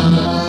Bye.